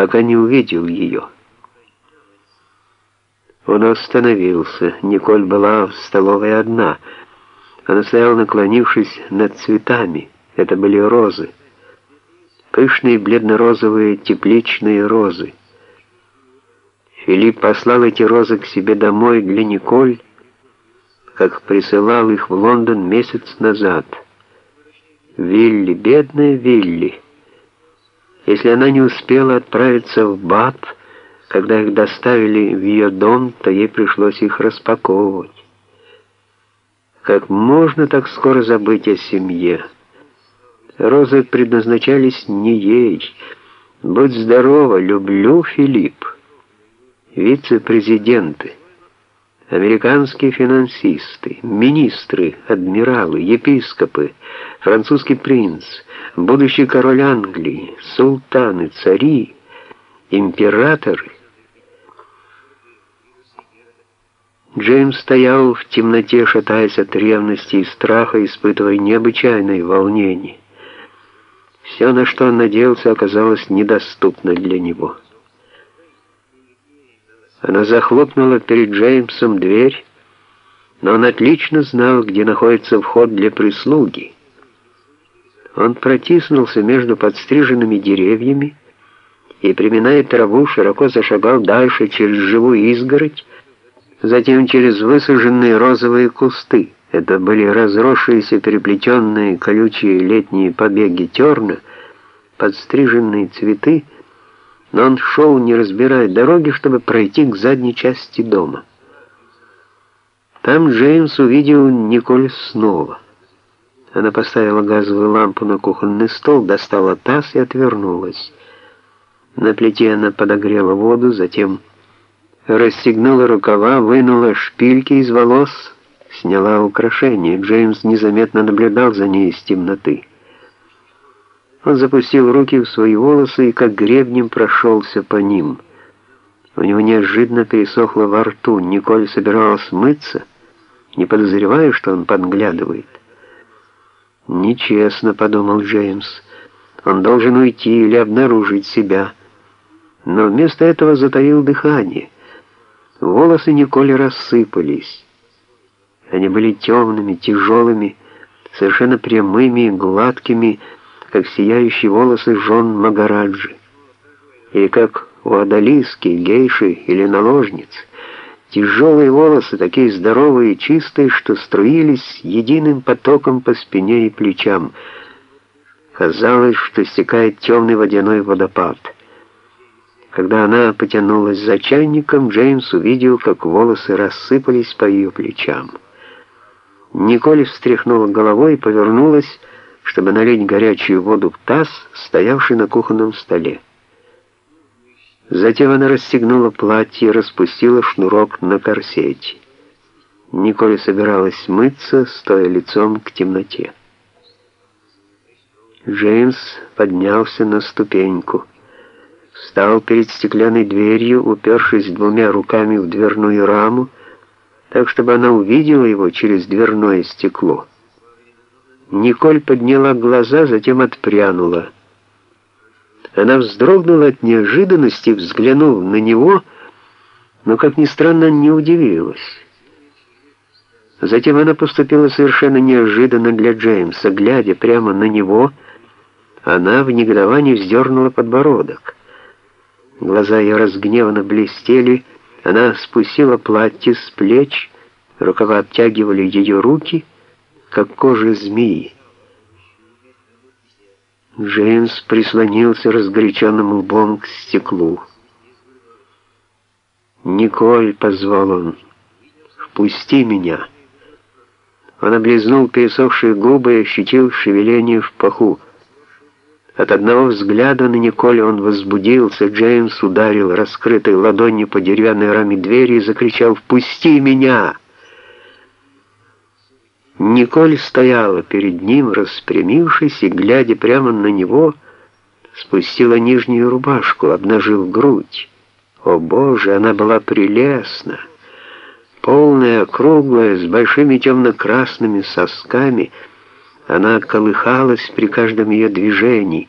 пока не увидел ее. Он остановился. Николь была в столовой одна. Она стояла, наклонившись над цветами. Это были розы. Пышные бледно-розовые тепличные розы. Филипп послал эти розы к себе домой для Николь, как присылал их в Лондон месяц назад. Вилли, бедная Вилли. Если она не успела отправиться в Бат, когда их доставили в ее дом, то ей пришлось их распаковывать. Как можно так скоро забыть о семье? Розы предназначались не ей. Будь здорова, люблю, Филипп. Вице-президенты, американские финансисты, министры, адмиралы, епископы, французский принц, будущий король Англии, султаны, цари, императоры — Джеймс стоял в темноте, шатаясь от ревности и страха, испытывая необычайное волнение. Все, на что он надеялся, оказалось недоступно для него. Она захлопнула перед Джеймсом дверь, но он отлично знал, где находится вход для прислуги. Он протиснулся между подстриженными деревьями и, приминая траву, широко зашагал дальше через живую изгородь, затем через высаженные розовые кусты. Это были разросшиеся переплетенные колючие летние побеги терна, подстриженные цветы, но он шел, не разбирая дороги, чтобы пройти к задней части дома. Там Джеймс увидел Николь снова. Она поставила газовую лампу на кухонный стол, достала таз и отвернулась. На плите она подогрела воду, затем расстегнула рукава, вынула шпильки из волос, сняла украшения. Джеймс незаметно наблюдал за ней из темноты. Он запустил руки в свои волосы и как гребнем прошелся по ним. У него неожиданно пересохло во рту. Николь собиралась мыться, не подозревая, что он подглядывает. «Нечестно», — подумал Джеймс. «Он должен уйти или обнаружить себя». Но вместо этого затаил дыхание — Волосы Николи рассыпались. Они были темными, тяжелыми, совершенно прямыми гладкими, как сияющие волосы жен Магараджи, или как у Адалиски, гейши или наложниц. Тяжелые волосы, такие здоровые и чистые, что струились единым потоком по спине и плечам. Казалось, что стекает темный водяной водопад — когда она потянулась за чайником, Джеймс увидел, как волосы рассыпались по ее плечам. Николь встряхнула головой и повернулась, чтобы налить горячую воду в таз, стоявший на кухонном столе. Затем она расстегнула платье и распустила шнурок на корсете. Николь собиралась мыться, стоя лицом к темноте. Джеймс поднялся на ступеньку встал перед стеклянной дверью, упершись двумя руками в дверную раму, так, чтобы она увидела его через дверное стекло. Николь подняла глаза, затем отпрянула. Она вздрогнула от неожиданности, взглянув на него, но, как ни странно, не удивилась. Затем она поступила совершенно неожиданно для Джеймса. Глядя прямо на него, она в негодовании вздернула подбородок. Глаза ее разгневанно блестели, она спустила платье с плеч, рукава обтягивали ее руки, как кожа змеи. Джеймс прислонился разгоряченным лбом к стеклу. «Николь», — позвал он, — «впусти меня». Он облизнул пересохшие губы и ощутил шевеление в паху. От одного взгляда на Николь он возбудился. Джеймс ударил раскрытой ладонью по деревянной раме двери и закричал «Впусти меня!». Николь стояла перед ним, распрямившись, и, глядя прямо на него, спустила нижнюю рубашку, обнажив грудь. О боже, она была прелестна! Полная, круглая, с большими темно-красными сосками — она колыхалась при каждом ее движении,